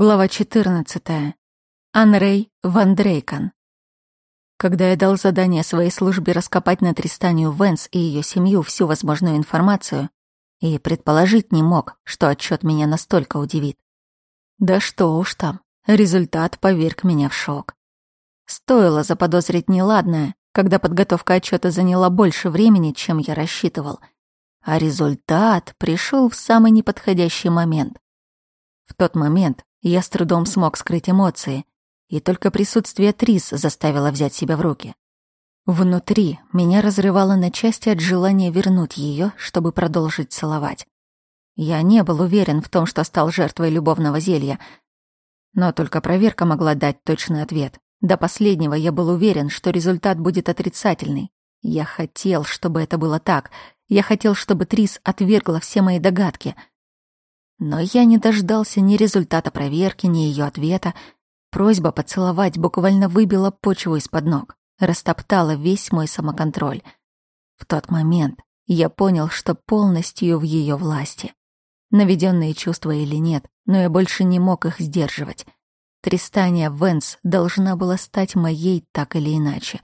Глава 14. Анрей Вандрейкон. Когда я дал задание своей службе раскопать на Тристанию Венс и ее семью всю возможную информацию, и предположить не мог, что отчет меня настолько удивит. Да что уж там, результат поверг меня в шок. Стоило заподозрить неладное, когда подготовка отчета заняла больше времени, чем я рассчитывал, а результат пришел в самый неподходящий момент — в тот момент, я с трудом смог скрыть эмоции, и только присутствие Трис заставило взять себя в руки. Внутри меня разрывало на части от желания вернуть ее, чтобы продолжить целовать. Я не был уверен в том, что стал жертвой любовного зелья, но только проверка могла дать точный ответ. До последнего я был уверен, что результат будет отрицательный. Я хотел, чтобы это было так. Я хотел, чтобы Трис отвергла все мои догадки — но я не дождался ни результата проверки, ни ее ответа. Просьба поцеловать буквально выбила почву из-под ног, растоптала весь мой самоконтроль. В тот момент я понял, что полностью в ее власти. Наведенные чувства или нет, но я больше не мог их сдерживать. Тристания Венс должна была стать моей так или иначе.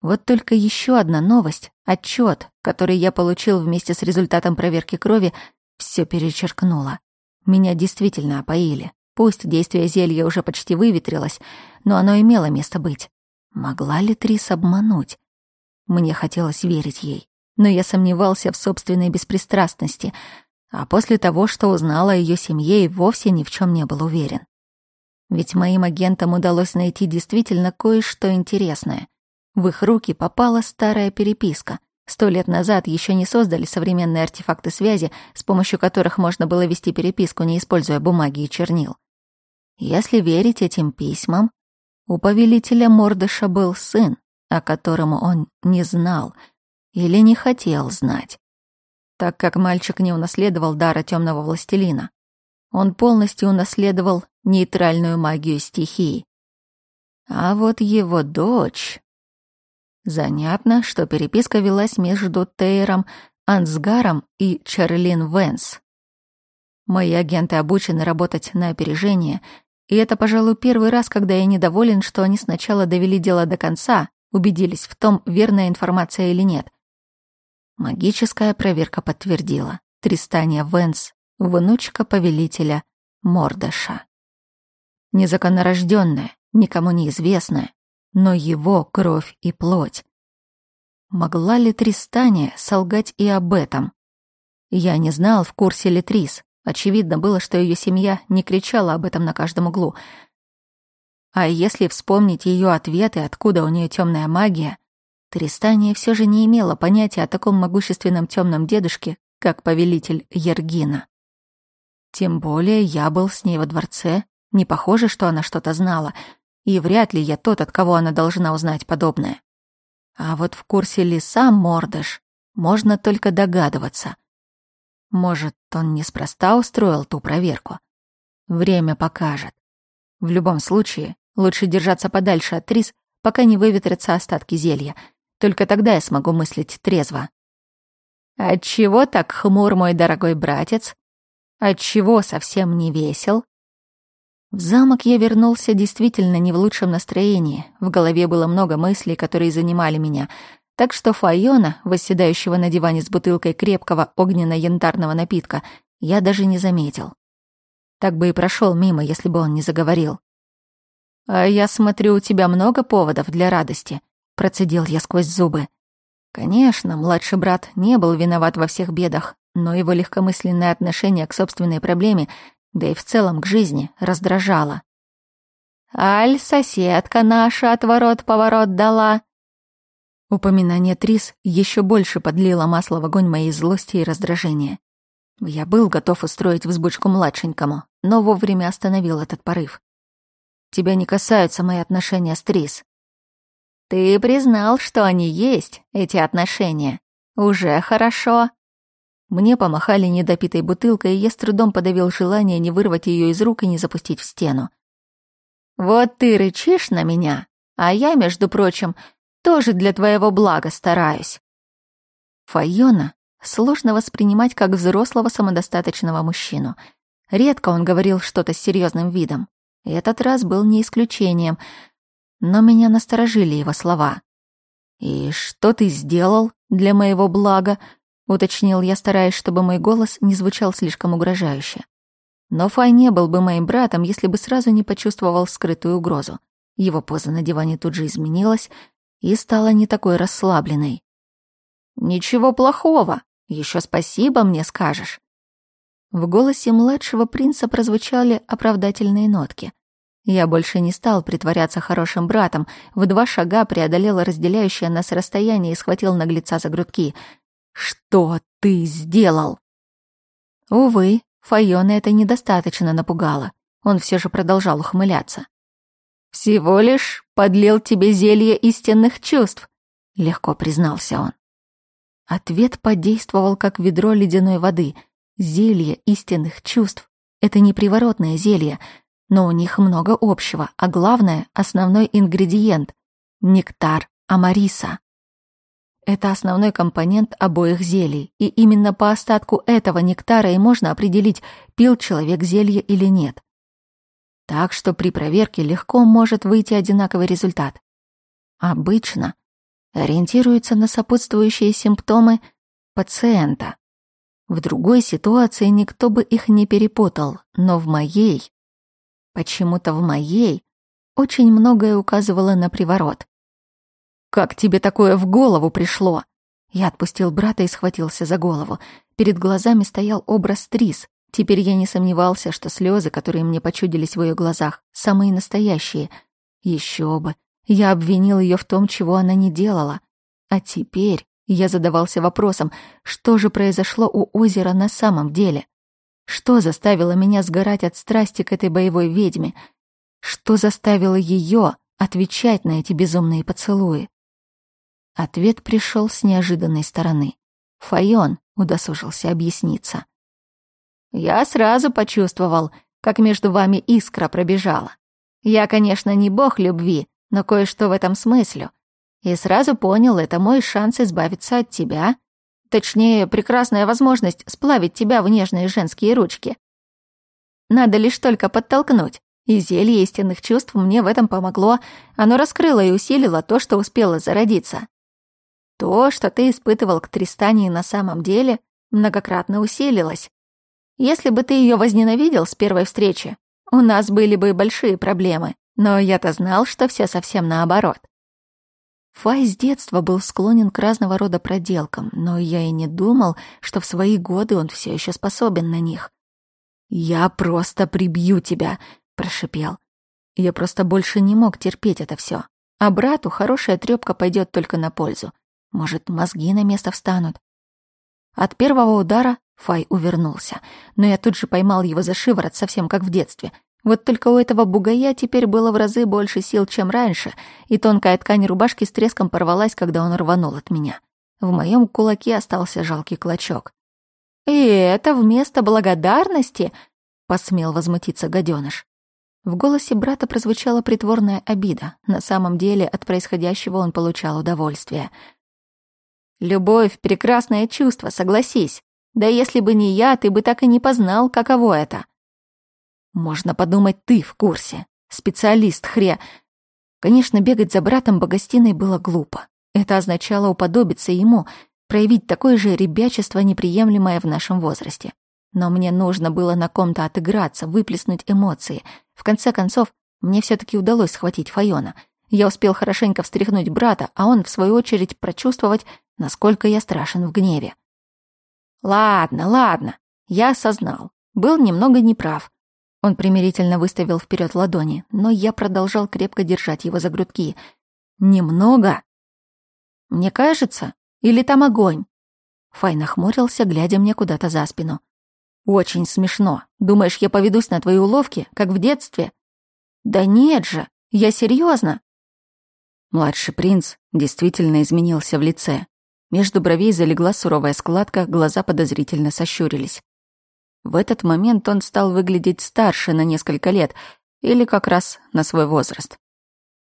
Вот только еще одна новость, отчет, который я получил вместе с результатом проверки крови, все перечеркнуло. Меня действительно опоили. Пусть действие зелья уже почти выветрилось, но оно имело место быть. Могла ли Трис обмануть? Мне хотелось верить ей, но я сомневался в собственной беспристрастности, а после того, что узнала о ее семье, и вовсе ни в чем не был уверен. Ведь моим агентам удалось найти действительно кое-что интересное. В их руки попала старая переписка — Сто лет назад еще не создали современные артефакты связи, с помощью которых можно было вести переписку, не используя бумаги и чернил. Если верить этим письмам, у повелителя Мордыша был сын, о котором он не знал или не хотел знать, так как мальчик не унаследовал дара темного властелина. Он полностью унаследовал нейтральную магию стихии. А вот его дочь... Занятно, что переписка велась между Тейером, Ансгаром и Чарлин Венс. Мои агенты обучены работать на опережение, и это, пожалуй, первый раз, когда я недоволен, что они сначала довели дело до конца, убедились в том, верная информация или нет. Магическая проверка подтвердила. Тристания Венс, внучка повелителя Мордаша. Незаконорожденная, никому неизвестная, но его кровь и плоть. Могла ли Тристане солгать и об этом? Я не знал, в курсе ли Трис. Очевидно было, что ее семья не кричала об этом на каждом углу. А если вспомнить ее ответы, откуда у нее темная магия, Тристане все же не имела понятия о таком могущественном темном дедушке, как повелитель Ергина. Тем более я был с ней во дворце, не похоже, что она что-то знала — и вряд ли я тот, от кого она должна узнать подобное. А вот в курсе ли сам Мордыш, можно только догадываться. Может, он неспроста устроил ту проверку. Время покажет. В любом случае, лучше держаться подальше от Трис, пока не выветрятся остатки зелья. Только тогда я смогу мыслить трезво. «Отчего так хмур, мой дорогой братец? Отчего совсем не весел?» В замок я вернулся действительно не в лучшем настроении. В голове было много мыслей, которые занимали меня. Так что Файона, восседающего на диване с бутылкой крепкого огненно-янтарного напитка, я даже не заметил. Так бы и прошел мимо, если бы он не заговорил. «А я смотрю, у тебя много поводов для радости», — процедил я сквозь зубы. Конечно, младший брат не был виноват во всех бедах, но его легкомысленное отношение к собственной проблеме да и в целом к жизни раздражала. «Аль, соседка наша, отворот-поворот дала!» Упоминание Трис еще больше подлило масло в огонь моей злости и раздражения. Я был готов устроить взбучку младшенькому, но вовремя остановил этот порыв. «Тебя не касаются мои отношения с Трис». «Ты признал, что они есть, эти отношения. Уже хорошо», мне помахали недопитой бутылкой, и я с трудом подавил желание не вырвать ее из рук и не запустить в стену. «Вот ты рычишь на меня, а я, между прочим, тоже для твоего блага стараюсь». Файона сложно воспринимать как взрослого самодостаточного мужчину. Редко он говорил что-то с серьезным видом. И этот раз был не исключением, но меня насторожили его слова. «И что ты сделал для моего блага?» Уточнил я, стараясь, чтобы мой голос не звучал слишком угрожающе. Но Фай не был бы моим братом, если бы сразу не почувствовал скрытую угрозу. Его поза на диване тут же изменилась и стала не такой расслабленной. «Ничего плохого! Еще спасибо мне скажешь!» В голосе младшего принца прозвучали оправдательные нотки. Я больше не стал притворяться хорошим братом, в два шага преодолел разделяющее нас расстояние и схватил наглеца за грудки — что ты сделал?» Увы, Файона это недостаточно напугало. Он все же продолжал ухмыляться. «Всего лишь подлил тебе зелье истинных чувств», — легко признался он. Ответ подействовал, как ведро ледяной воды. Зелье истинных чувств — это не приворотное зелье, но у них много общего, а главное — основной ингредиент — нектар Амариса. Это основной компонент обоих зелий, и именно по остатку этого нектара и можно определить, пил человек зелье или нет. Так что при проверке легко может выйти одинаковый результат. Обычно ориентируется на сопутствующие симптомы пациента. В другой ситуации никто бы их не перепутал, но в моей... Почему-то в моей очень многое указывало на приворот. Как тебе такое в голову пришло?» Я отпустил брата и схватился за голову. Перед глазами стоял образ Трис. Теперь я не сомневался, что слезы, которые мне почудились в ее глазах, самые настоящие. Еще бы. Я обвинил ее в том, чего она не делала. А теперь я задавался вопросом, что же произошло у озера на самом деле? Что заставило меня сгорать от страсти к этой боевой ведьме? Что заставило ее отвечать на эти безумные поцелуи? Ответ пришел с неожиданной стороны. Файон удосужился объясниться. «Я сразу почувствовал, как между вами искра пробежала. Я, конечно, не бог любви, но кое-что в этом смысле. И сразу понял, это мой шанс избавиться от тебя. Точнее, прекрасная возможность сплавить тебя в нежные женские ручки. Надо лишь только подтолкнуть. И зелье истинных чувств мне в этом помогло. Оно раскрыло и усилило то, что успело зародиться. То, что ты испытывал к Тристане на самом деле, многократно усилилось. Если бы ты ее возненавидел с первой встречи, у нас были бы большие проблемы, но я-то знал, что все совсем наоборот. Фай с детства был склонен к разного рода проделкам, но я и не думал, что в свои годы он все еще способен на них. «Я просто прибью тебя», — прошипел. Я просто больше не мог терпеть это все. А брату хорошая трёпка пойдет только на пользу. Может, мозги на место встанут. От первого удара Фай увернулся, но я тут же поймал его за шиворот, совсем как в детстве. Вот только у этого бугая теперь было в разы больше сил, чем раньше, и тонкая ткань рубашки с треском порвалась, когда он рванул от меня. В моем кулаке остался жалкий клочок. «И это вместо благодарности?» — посмел возмутиться гаденыш. В голосе брата прозвучала притворная обида. На самом деле от происходящего он получал удовольствие — Любовь — прекрасное чувство, согласись. Да если бы не я, ты бы так и не познал, каково это. Можно подумать, ты в курсе. Специалист, хре. Конечно, бегать за братом по гостиной было глупо. Это означало уподобиться ему, проявить такое же ребячество, неприемлемое в нашем возрасте. Но мне нужно было на ком-то отыграться, выплеснуть эмоции. В конце концов, мне все таки удалось схватить Файона. Я успел хорошенько встряхнуть брата, а он, в свою очередь, прочувствовать, насколько я страшен в гневе. «Ладно, ладно, я осознал. Был немного неправ». Он примирительно выставил вперед ладони, но я продолжал крепко держать его за грудки. «Немного?» «Мне кажется? Или там огонь?» Фай нахмурился, глядя мне куда-то за спину. «Очень смешно. Думаешь, я поведусь на твои уловки, как в детстве?» «Да нет же, я серьезно. Младший принц действительно изменился в лице. Между бровей залегла суровая складка, глаза подозрительно сощурились. В этот момент он стал выглядеть старше на несколько лет, или как раз на свой возраст.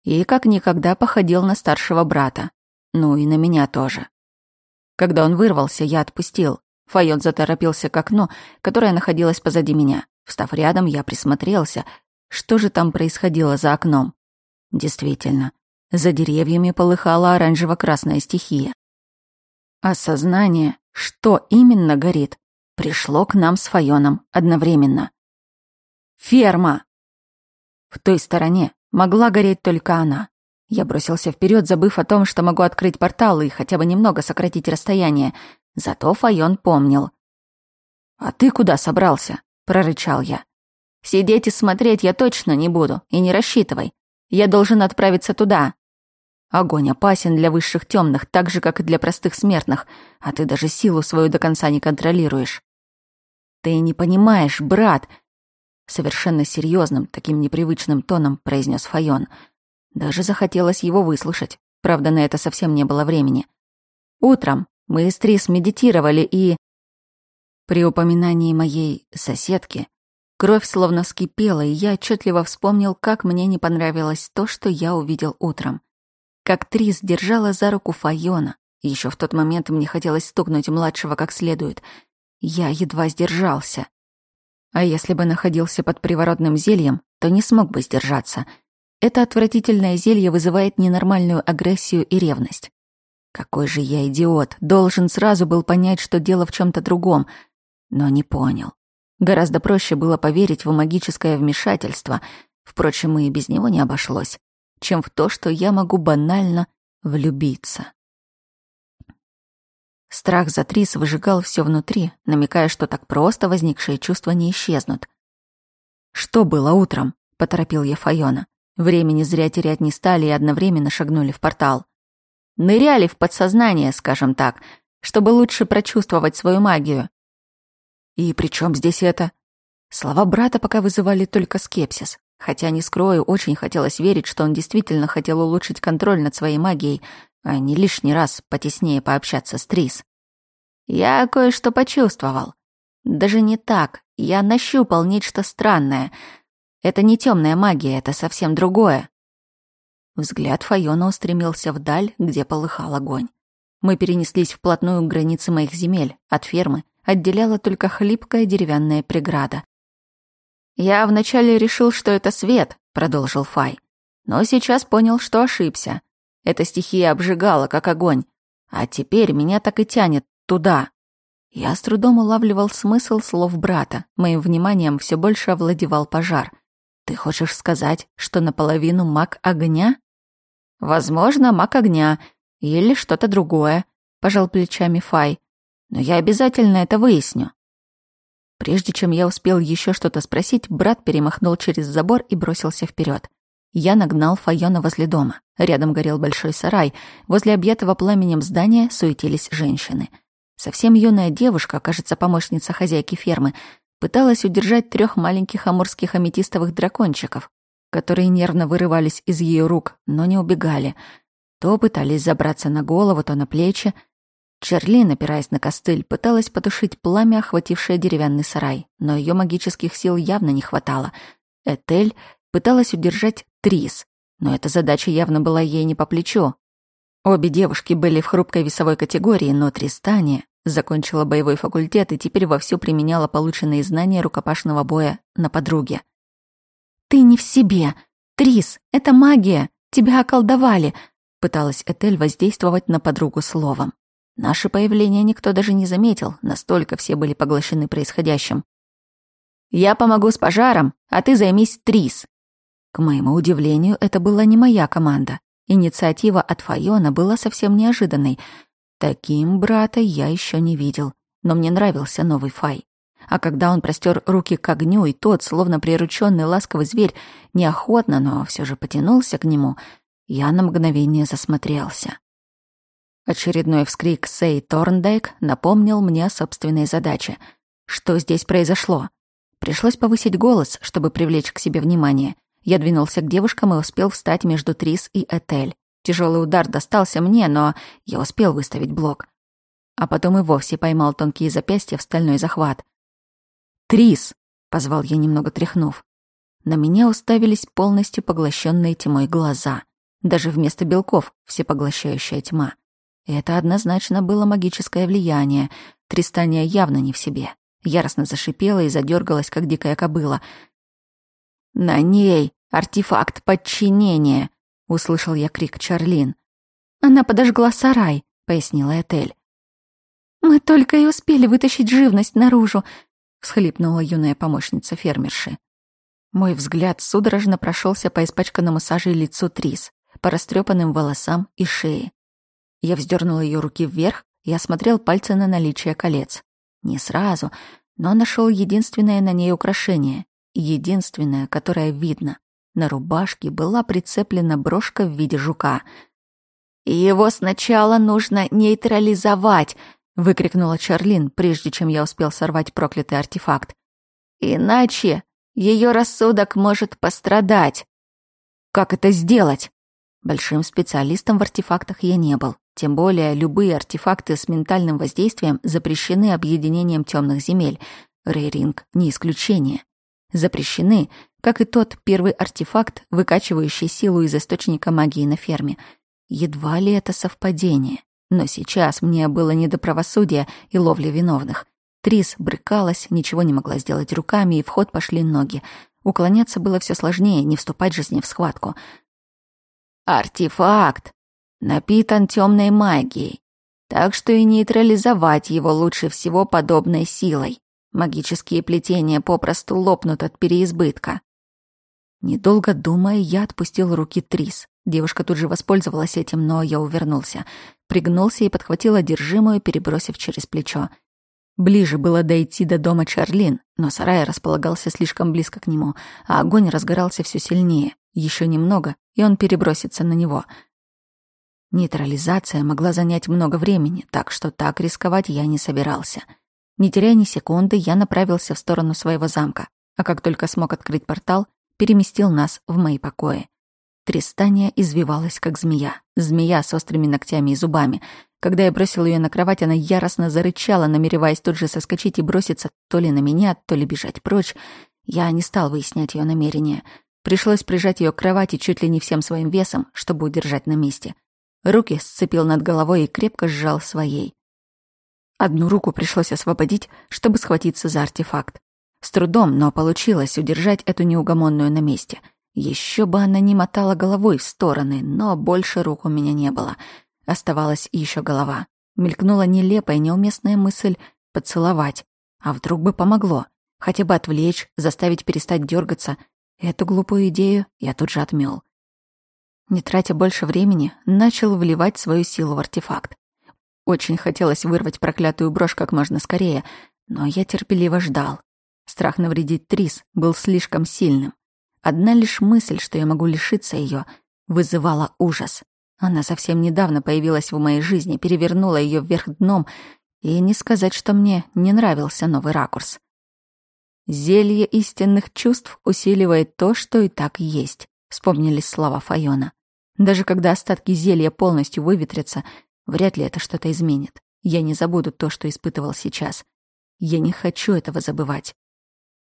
И как никогда походил на старшего брата. Ну и на меня тоже. Когда он вырвался, я отпустил. Файон заторопился к окну, которое находилось позади меня. Встав рядом, я присмотрелся. Что же там происходило за окном? Действительно, за деревьями полыхала оранжево-красная стихия. Осознание, что именно горит, пришло к нам с Файоном одновременно. «Ферма!» В той стороне могла гореть только она. Я бросился вперед, забыв о том, что могу открыть портал и хотя бы немного сократить расстояние. Зато Файон помнил. «А ты куда собрался?» — прорычал я. «Сидеть и смотреть я точно не буду, и не рассчитывай. Я должен отправиться туда, Огонь опасен для высших темных, так же, как и для простых смертных, а ты даже силу свою до конца не контролируешь. Ты не понимаешь, брат, совершенно серьезным, таким непривычным тоном произнес Файон. Даже захотелось его выслушать. Правда, на это совсем не было времени. Утром мы с Трис медитировали и... При упоминании моей соседки кровь словно скипела, и я отчетливо вспомнил, как мне не понравилось то, что я увидел утром как Трис держала за руку Файона. Еще в тот момент мне хотелось стукнуть младшего как следует. Я едва сдержался. А если бы находился под приворотным зельем, то не смог бы сдержаться. Это отвратительное зелье вызывает ненормальную агрессию и ревность. Какой же я идиот, должен сразу был понять, что дело в чем то другом, но не понял. Гораздо проще было поверить в магическое вмешательство, впрочем, и без него не обошлось чем в то, что я могу банально влюбиться. Страх за Трис выжигал все внутри, намекая, что так просто возникшие чувства не исчезнут. «Что было утром?» — поторопил я Файона. Времени зря терять не стали и одновременно шагнули в портал. Ныряли в подсознание, скажем так, чтобы лучше прочувствовать свою магию. «И при чем здесь это?» Слова брата пока вызывали только скепсис. Хотя, не скрою, очень хотелось верить, что он действительно хотел улучшить контроль над своей магией, а не лишний раз потеснее пообщаться с Трис. Я кое-что почувствовал. Даже не так. Я нащупал нечто странное. Это не темная магия, это совсем другое. Взгляд Файона устремился вдаль, где полыхал огонь. Мы перенеслись вплотную к границе моих земель, от фермы, отделяла только хлипкая деревянная преграда. «Я вначале решил, что это свет», — продолжил Фай. «Но сейчас понял, что ошибся. Эта стихия обжигала, как огонь. А теперь меня так и тянет туда». Я с трудом улавливал смысл слов брата. Моим вниманием все больше овладевал пожар. «Ты хочешь сказать, что наполовину маг огня?» «Возможно, маг огня. Или что-то другое», — пожал плечами Фай. «Но я обязательно это выясню». Прежде чем я успел еще что-то спросить, брат перемахнул через забор и бросился вперед. Я нагнал Файона возле дома. Рядом горел большой сарай. Возле объятого пламенем здания суетились женщины. Совсем юная девушка, кажется, помощница хозяйки фермы, пыталась удержать трех маленьких амурских аметистовых дракончиков, которые нервно вырывались из ее рук, но не убегали. То пытались забраться на голову, то на плечи — Черлин, напираясь на костыль, пыталась потушить пламя, охватившее деревянный сарай, но ее магических сил явно не хватало. Этель пыталась удержать Трис, но эта задача явно была ей не по плечу. Обе девушки были в хрупкой весовой категории, но Тристане закончила боевой факультет и теперь вовсю применяла полученные знания рукопашного боя на подруге. «Ты не в себе! Трис, это магия! Тебя околдовали!» пыталась Этель воздействовать на подругу словом. Наше появление никто даже не заметил, настолько все были поглощены происходящим. «Я помогу с пожаром, а ты займись Трис». К моему удивлению, это была не моя команда. Инициатива от Файона была совсем неожиданной. Таким брата я еще не видел, но мне нравился новый Фай. А когда он простер руки к огню, и тот, словно прирученный ласковый зверь, неохотно, но все же потянулся к нему, я на мгновение засмотрелся. Очередной вскрик Сей Торндайк напомнил мне о собственной задаче. Что здесь произошло? Пришлось повысить голос, чтобы привлечь к себе внимание. Я двинулся к девушкам и успел встать между Трис и Этель. Тяжелый удар достался мне, но я успел выставить блок. А потом и вовсе поймал тонкие запястья в стальной захват. «Трис!» — позвал я, немного тряхнув. На меня уставились полностью поглощенные тьмой глаза. Даже вместо белков — всепоглощающая тьма. И это однозначно было магическое влияние. Тристания явно не в себе. Яростно зашипела и задергалась, как дикая кобыла. «На ней артефакт подчинения!» — услышал я крик Чарлин. «Она подожгла сарай», — пояснила Этель. «Мы только и успели вытащить живность наружу», — всхлипнула юная помощница фермерши. Мой взгляд судорожно прошелся по испачканному сажей лицу Трис, по растрепанным волосам и шее. Я вздернула ее руки вверх и осмотрел пальцы на наличие колец. Не сразу, но нашел единственное на ней украшение, единственное, которое видно. На рубашке была прицеплена брошка в виде жука. «Его сначала нужно нейтрализовать!» — выкрикнула Чарлин, прежде чем я успел сорвать проклятый артефакт. «Иначе ее рассудок может пострадать!» «Как это сделать?» Большим специалистом в артефактах я не был. Тем более любые артефакты с ментальным воздействием запрещены объединением темных земель. Рейринг не исключение. Запрещены, как и тот первый артефакт, выкачивающий силу из источника магии на ферме. Едва ли это совпадение. Но сейчас мне было не до правосудия и ловли виновных. Трис брыкалась, ничего не могла сделать руками, и в ход пошли ноги. Уклоняться было все сложнее, не вступать же с ней в схватку. «Артефакт!» напитан темной магией, так что и нейтрализовать его лучше всего подобной силой. Магические плетения попросту лопнут от переизбытка. Недолго думая, я отпустил руки Трис. Девушка тут же воспользовалась этим, но я увернулся. Пригнулся и подхватил одержимую, перебросив через плечо. Ближе было дойти до дома Чарлин, но сарай располагался слишком близко к нему, а огонь разгорался все сильнее. Еще немного, и он перебросится на него — Нейтрализация могла занять много времени, так что так рисковать я не собирался. Не теряя ни секунды, я направился в сторону своего замка, а как только смог открыть портал, переместил нас в мои покои. Тристания извивалась, как змея. Змея с острыми ногтями и зубами. Когда я бросил ее на кровать, она яростно зарычала, намереваясь тут же соскочить и броситься то ли на меня, то ли бежать прочь. Я не стал выяснять ее намерения. Пришлось прижать ее к кровати чуть ли не всем своим весом, чтобы удержать на месте. Руки сцепил над головой и крепко сжал своей. Одну руку пришлось освободить, чтобы схватиться за артефакт. С трудом, но получилось удержать эту неугомонную на месте. Еще бы она не мотала головой в стороны, но больше рук у меня не было. Оставалась еще голова. Мелькнула нелепая, неуместная мысль поцеловать. А вдруг бы помогло? Хотя бы отвлечь, заставить перестать дергаться. Эту глупую идею я тут же отмел. Не тратя больше времени, начал вливать свою силу в артефакт. Очень хотелось вырвать проклятую брошь как можно скорее, но я терпеливо ждал. Страх навредить Трис был слишком сильным. Одна лишь мысль, что я могу лишиться ее, вызывала ужас. Она совсем недавно появилась в моей жизни, перевернула ее вверх дном, и не сказать, что мне не нравился новый ракурс. «Зелье истинных чувств усиливает то, что и так есть», — вспомнились слова Файона. Даже когда остатки зелья полностью выветрятся, вряд ли это что-то изменит. Я не забуду то, что испытывал сейчас. Я не хочу этого забывать.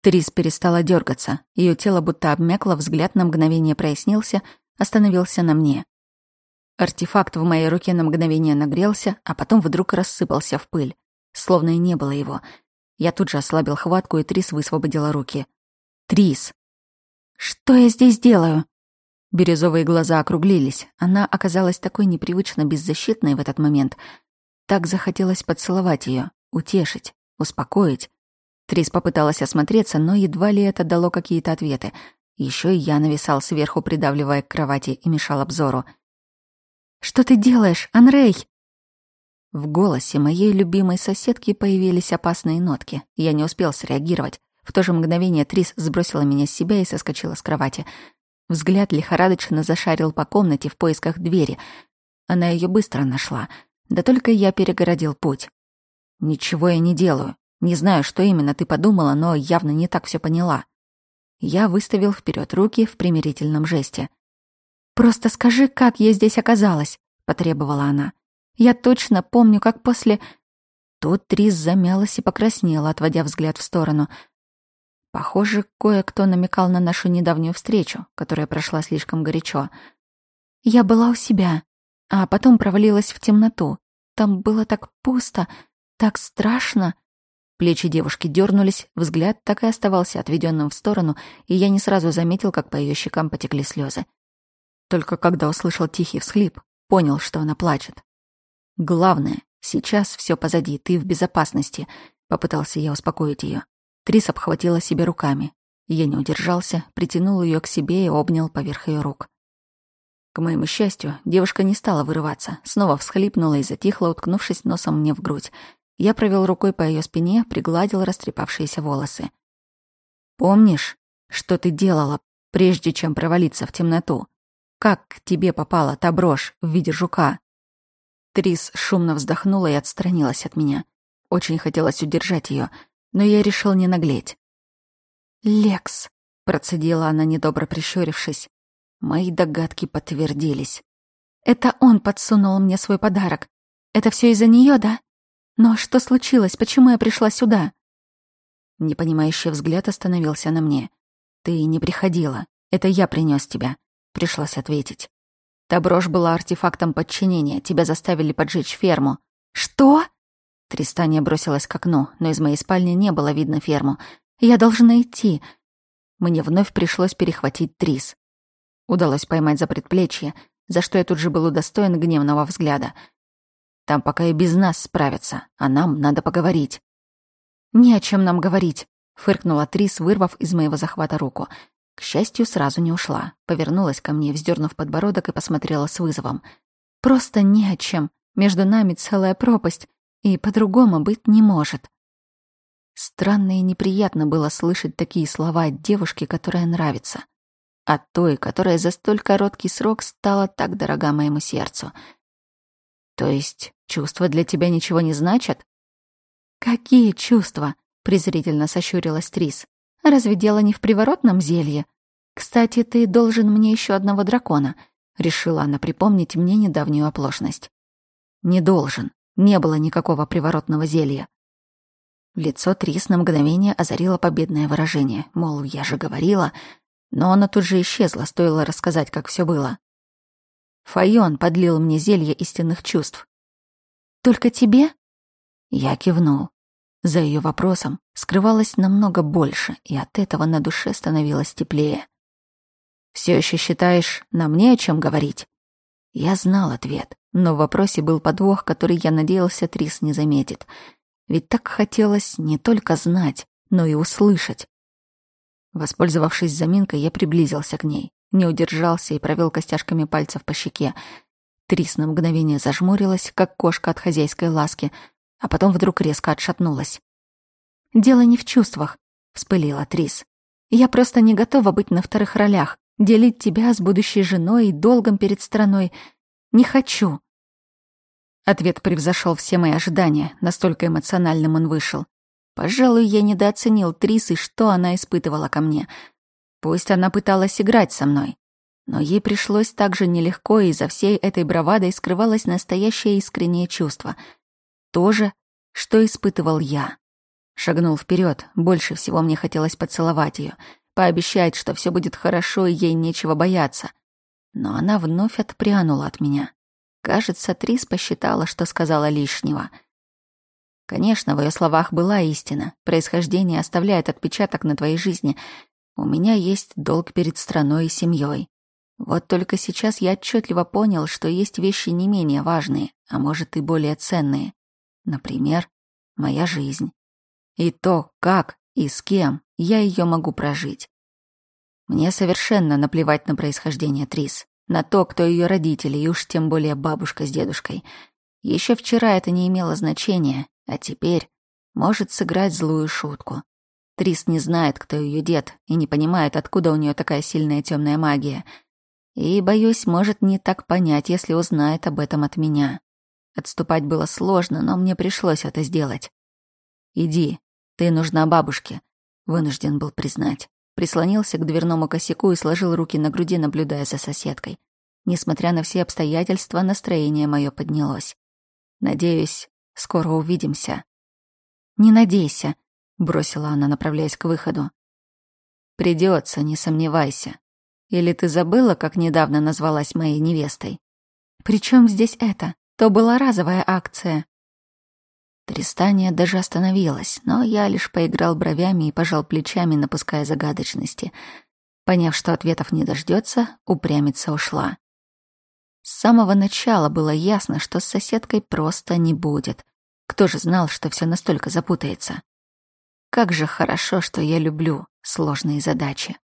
Трис перестала дергаться. Ее тело будто обмякло, взгляд на мгновение прояснился, остановился на мне. Артефакт в моей руке на мгновение нагрелся, а потом вдруг рассыпался в пыль. Словно и не было его. Я тут же ослабил хватку, и Трис высвободила руки. «Трис!» «Что я здесь делаю?» Бирюзовые глаза округлились. Она оказалась такой непривычно беззащитной в этот момент. Так захотелось поцеловать ее, утешить, успокоить. Трис попыталась осмотреться, но едва ли это дало какие-то ответы. Еще и я нависал сверху, придавливая к кровати, и мешал обзору. «Что ты делаешь, Анрей?» В голосе моей любимой соседки появились опасные нотки. Я не успел среагировать. В то же мгновение Трис сбросила меня с себя и соскочила с кровати. Взгляд лихорадочно зашарил по комнате в поисках двери. Она ее быстро нашла. Да только я перегородил путь. «Ничего я не делаю. Не знаю, что именно ты подумала, но явно не так все поняла». Я выставил вперед руки в примирительном жесте. «Просто скажи, как я здесь оказалась», — потребовала она. «Я точно помню, как после...» Тут Трис замялась и покраснела, отводя взгляд в сторону — Похоже, кое-кто намекал на нашу недавнюю встречу, которая прошла слишком горячо. Я была у себя, а потом провалилась в темноту. Там было так пусто, так страшно. Плечи девушки дернулись, взгляд так и оставался отведенным в сторону, и я не сразу заметил, как по ее щекам потекли слезы. Только когда услышал тихий всхлип, понял, что она плачет. Главное, сейчас все позади, ты в безопасности, попытался я успокоить ее. Трис обхватила себя руками. Я не удержался, притянул ее к себе и обнял поверх ее рук. К моему счастью, девушка не стала вырываться, снова всхлипнула и затихла, уткнувшись носом мне в грудь. Я провел рукой по ее спине, пригладил растрепавшиеся волосы. «Помнишь, что ты делала, прежде чем провалиться в темноту? Как к тебе попала та брошь в виде жука?» Трис шумно вздохнула и отстранилась от меня. Очень хотелось удержать ее, но я решил не наглеть. «Лекс», — процедила она, недобро прищурившись. Мои догадки подтвердились. «Это он подсунул мне свой подарок. Это все из-за нее, да? Но что случилось? Почему я пришла сюда?» Непонимающий взгляд остановился на мне. «Ты не приходила. Это я принес тебя», — пришлось ответить. «Та брошь была артефактом подчинения. Тебя заставили поджечь ферму». «Что?» Тристания бросилась к окну, но из моей спальни не было видно ферму. «Я должна идти!» Мне вновь пришлось перехватить Трис. Удалось поймать за предплечье, за что я тут же был удостоен гневного взгляда. «Там пока и без нас справятся, а нам надо поговорить». «Не о чем нам говорить», — фыркнула Трис, вырвав из моего захвата руку. К счастью, сразу не ушла. Повернулась ко мне, вздернув подбородок и посмотрела с вызовом. «Просто не о чем. Между нами целая пропасть и по-другому быть не может. Странно и неприятно было слышать такие слова от девушки, которая нравится. От той, которая за столь короткий срок стала так дорога моему сердцу. То есть чувства для тебя ничего не значат? Какие чувства? презрительно сощурилась Трис. Разве дело не в приворотном зелье? Кстати, ты должен мне еще одного дракона, решила она припомнить мне недавнюю оплошность. Не должен, не было никакого приворотного зелья. Лицо Трис на мгновение озарило победное выражение, мол, я же говорила, но оно тут же исчезло, стоило рассказать, как все было. Файон подлил мне зелье истинных чувств. «Только тебе?» Я кивнул. За ее вопросом скрывалось намного больше, и от этого на душе становилось теплее. «Все еще считаешь, нам не о чем говорить?» Я знал ответ, но в вопросе был подвох, который, я надеялся, Трис не заметит. Ведь так хотелось не только знать, но и услышать. Воспользовавшись заминкой, я приблизился к ней, не удержался и провел костяшками пальцев по щеке. Трис на мгновение зажмурилась, как кошка от хозяйской ласки, а потом вдруг резко отшатнулась. «Дело не в чувствах», — вспылила Трис. «Я просто не готова быть на вторых ролях. Делить тебя с будущей женой и долгом перед страной не хочу». Ответ превзошел все мои ожидания, настолько эмоциональным он вышел. Пожалуй, я недооценил Трис и что она испытывала ко мне. Пусть она пыталась играть со мной, но ей пришлось так же нелегко, и за всей этой бравадой скрывалось настоящее искреннее чувство. То же, что испытывал я. Шагнул вперед, больше всего мне хотелось поцеловать ее — пообещать, что все будет хорошо и ей нечего бояться. Но она вновь отпрянула от меня. Кажется, Трис посчитала, что сказала лишнего. Конечно, в ее словах была истина. Происхождение оставляет отпечаток на твоей жизни. У меня есть долг перед страной и семьей. Вот только сейчас я отчетливо понял, что есть вещи не менее важные, а может и более ценные. Например, моя жизнь. И то, как и с кем я ее могу прожить. Мне совершенно наплевать на происхождение Трис, на то, кто ее родители, и уж тем более бабушка с дедушкой. Еще вчера это не имело значения, а теперь может сыграть злую шутку. Трис не знает, кто ее дед, и не понимает, откуда у нее такая сильная темная магия. И, боюсь, может не так понять, если узнает об этом от меня. Отступать было сложно, но мне пришлось это сделать. «Иди, ты нужна бабушке», Вынужден был признать. Прислонился к дверному косяку и сложил руки на груди, наблюдая за соседкой. Несмотря на все обстоятельства, настроение мое поднялось. «Надеюсь, скоро увидимся». «Не надейся», — бросила она, направляясь к выходу. Придется, не сомневайся. Или ты забыла, как недавно назвалась моей невестой?» «При чем здесь это? То была разовая акция. Тристания даже остановилась, но я лишь поиграл бровями и пожал плечами, напуская загадочности. Поняв, что ответов не дождется, упрямица ушла. С самого начала было ясно, что с соседкой просто не будет. Кто же знал, что все настолько запутается? Как же хорошо, что я люблю сложные задачи.